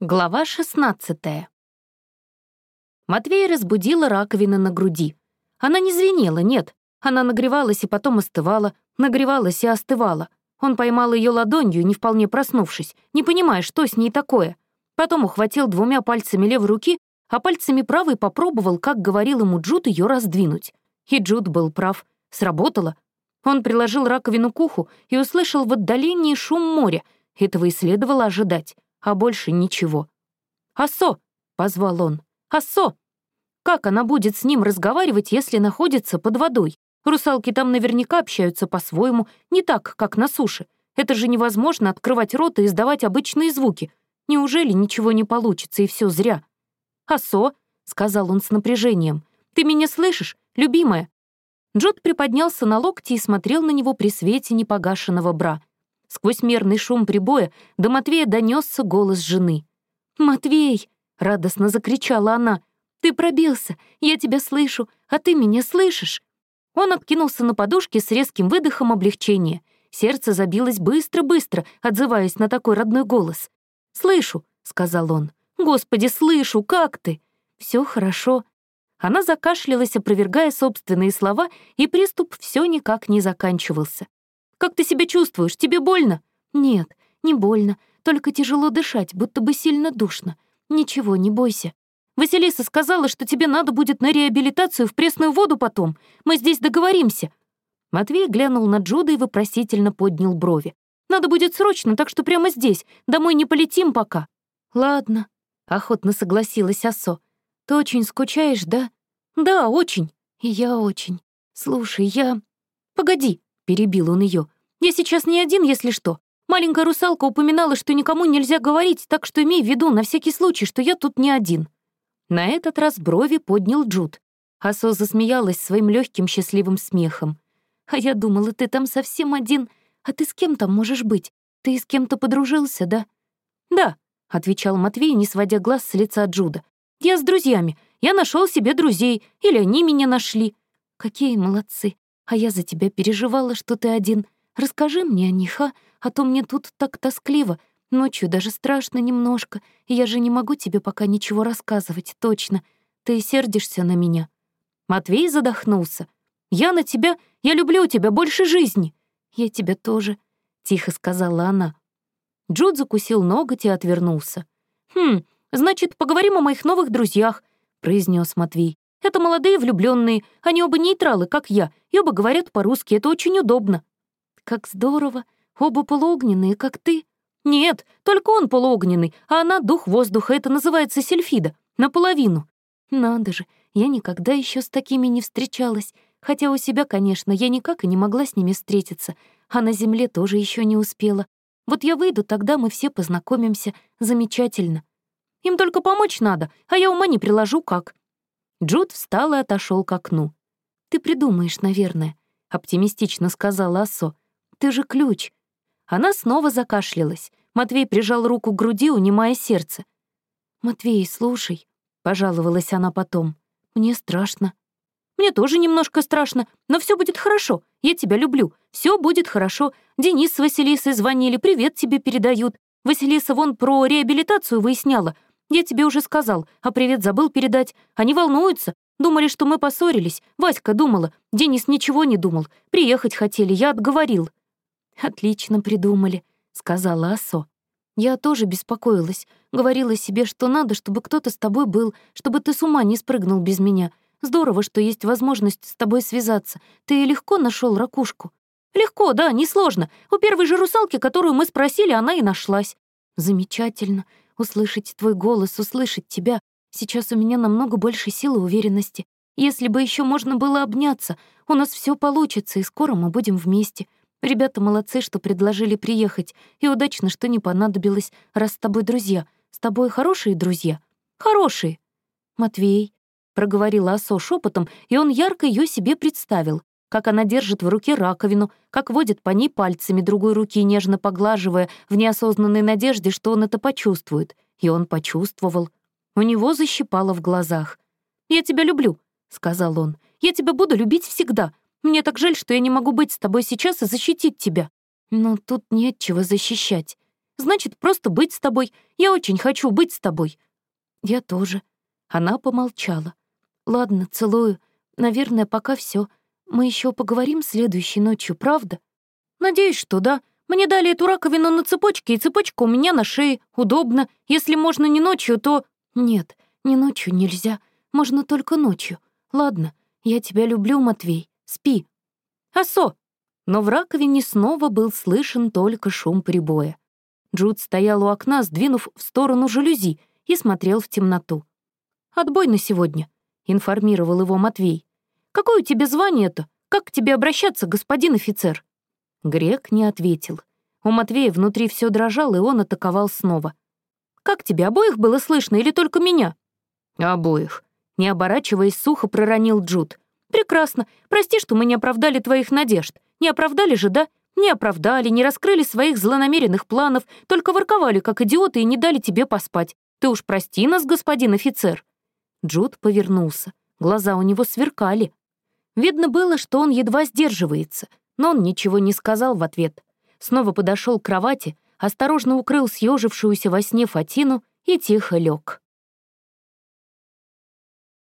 Глава 16 Матвей разбудила раковина на груди. Она не звенела, нет. Она нагревалась и потом остывала, нагревалась и остывала. Он поймал ее ладонью, не вполне проснувшись, не понимая, что с ней такое. Потом ухватил двумя пальцами левой руки, а пальцами правой попробовал, как говорил ему Джуд, ее раздвинуть. И Джуд был прав. Сработало. Он приложил раковину к уху и услышал в отдалении шум моря. Этого и следовало ожидать а больше ничего. «Асо!» — позвал он. «Асо!» Как она будет с ним разговаривать, если находится под водой? Русалки там наверняка общаются по-своему, не так, как на суше. Это же невозможно открывать рот и издавать обычные звуки. Неужели ничего не получится, и все зря? «Асо!» — сказал он с напряжением. «Ты меня слышишь, любимая?» Джот приподнялся на локти и смотрел на него при свете непогашенного бра. Сквозь мерный шум прибоя до Матвея донесся голос жены. «Матвей!» — радостно закричала она. «Ты пробился! Я тебя слышу! А ты меня слышишь?» Он откинулся на подушке с резким выдохом облегчения. Сердце забилось быстро-быстро, отзываясь на такой родной голос. «Слышу», — сказал он. «Господи, слышу, как ты?» Все хорошо». Она закашлялась, опровергая собственные слова, и приступ все никак не заканчивался. Как ты себя чувствуешь? Тебе больно?» «Нет, не больно, только тяжело дышать, будто бы сильно душно. Ничего, не бойся. Василиса сказала, что тебе надо будет на реабилитацию в пресную воду потом. Мы здесь договоримся». Матвей глянул на Джуда и вопросительно поднял брови. «Надо будет срочно, так что прямо здесь. Домой не полетим пока». «Ладно», — охотно согласилась Асо. «Ты очень скучаешь, да?» «Да, очень. И я очень. Слушай, я...» «Погоди», перебил он ее. «Я сейчас не один, если что. Маленькая русалка упоминала, что никому нельзя говорить, так что имей в виду на всякий случай, что я тут не один». На этот раз брови поднял Джуд. Асо засмеялась своим легким счастливым смехом. «А я думала, ты там совсем один. А ты с кем там можешь быть? Ты с кем-то подружился, да?» «Да», — отвечал Матвей, не сводя глаз с лица Джуда. «Я с друзьями. Я нашел себе друзей. Или они меня нашли». «Какие молодцы. А я за тебя переживала, что ты один. Расскажи мне о них, а? А то мне тут так тоскливо. Ночью даже страшно немножко. И я же не могу тебе пока ничего рассказывать, точно. Ты сердишься на меня». Матвей задохнулся. «Я на тебя, я люблю тебя больше жизни». «Я тебя тоже», — тихо сказала она. Джуд закусил ноготь и отвернулся. «Хм, значит, поговорим о моих новых друзьях», — произнес Матвей. Это молодые влюбленные, они оба нейтралы, как я, и оба говорят по-русски, это очень удобно». «Как здорово! Оба полуогненные, как ты». «Нет, только он полуогненный, а она — дух воздуха, это называется сельфида, наполовину». «Надо же, я никогда еще с такими не встречалась, хотя у себя, конечно, я никак и не могла с ними встретиться, а на земле тоже еще не успела. Вот я выйду, тогда мы все познакомимся. Замечательно. Им только помочь надо, а я ума не приложу как. Джуд встал и отошел к окну. «Ты придумаешь, наверное», — оптимистично сказала Асо. «Ты же ключ». Она снова закашлялась. Матвей прижал руку к груди, унимая сердце. «Матвей, слушай», — пожаловалась она потом. «Мне страшно». «Мне тоже немножко страшно, но все будет хорошо. Я тебя люблю. Все будет хорошо. Денис с Василисой звонили, привет тебе передают. Василиса вон про реабилитацию выясняла. Я тебе уже сказал, а привет забыл передать. Они волнуются. Думали, что мы поссорились. Васька думала. Денис ничего не думал. Приехать хотели, я отговорил». «Отлично придумали», — сказала Асо. «Я тоже беспокоилась. Говорила себе, что надо, чтобы кто-то с тобой был, чтобы ты с ума не спрыгнул без меня. Здорово, что есть возможность с тобой связаться. Ты легко нашел ракушку?» «Легко, да, несложно. У первой же русалки, которую мы спросили, она и нашлась». «Замечательно услышать твой голос, услышать тебя. Сейчас у меня намного больше силы уверенности. Если бы еще можно было обняться, у нас все получится, и скоро мы будем вместе. Ребята молодцы, что предложили приехать, и удачно, что не понадобилось, раз с тобой друзья. С тобой хорошие друзья? Хорошие. Матвей, — проговорила Асо шепотом, и он ярко ее себе представил как она держит в руке раковину, как водит по ней пальцами другой руки, нежно поглаживая, в неосознанной надежде, что он это почувствует. И он почувствовал. У него защипало в глазах. «Я тебя люблю», — сказал он. «Я тебя буду любить всегда. Мне так жаль, что я не могу быть с тобой сейчас и защитить тебя». «Но тут нет чего защищать». значит, просто быть с тобой. Я очень хочу быть с тобой». «Я тоже». Она помолчала. «Ладно, целую. Наверное, пока все. Мы еще поговорим следующей ночью, правда?» «Надеюсь, что да. Мне дали эту раковину на цепочке, и цепочка у меня на шее. Удобно. Если можно не ночью, то...» «Нет, не ночью нельзя. Можно только ночью. Ладно, я тебя люблю, Матвей. Спи». «Асо!» Но в раковине снова был слышен только шум прибоя. Джуд стоял у окна, сдвинув в сторону жалюзи, и смотрел в темноту. «Отбой на сегодня», — информировал его Матвей. «Какое у тебя звание-то? Как к тебе обращаться, господин офицер?» Грек не ответил. У Матвея внутри все дрожало, и он атаковал снова. «Как тебе, обоих было слышно или только меня?» «Обоих», — не оборачиваясь, сухо проронил Джуд. «Прекрасно. Прости, что мы не оправдали твоих надежд. Не оправдали же, да? Не оправдали, не раскрыли своих злонамеренных планов, только ворковали, как идиоты, и не дали тебе поспать. Ты уж прости нас, господин офицер». Джуд повернулся. Глаза у него сверкали. Видно было, что он едва сдерживается, но он ничего не сказал в ответ. Снова подошел к кровати, осторожно укрыл съежившуюся во сне Фатину и тихо лег.